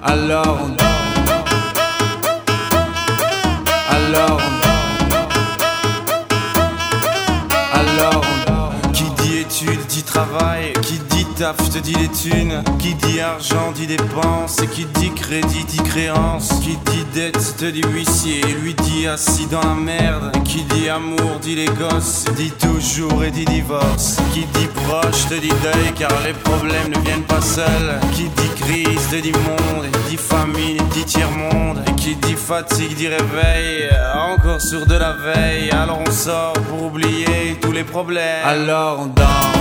Alors on Alors Alors Qui dit études dit travail. Qui dit taf te dit les thunes. Qui dit argent dit dépense Et qui dit crédit dit créance. Qui dit dette te dit huissier. Lui dit assis dans la merde. Qui dit amour dit les gosses. Dit toujours et dit divorce. Qui dit proche te dit deuil. Car les problèmes ne viennent pas seuls. Qui dit crise te dit monde Et dit tiers-monde Et qui dit fatigue dit réveil Encore sur de la veille. Alors on sort pour oublier tous les problèmes. Alors on danse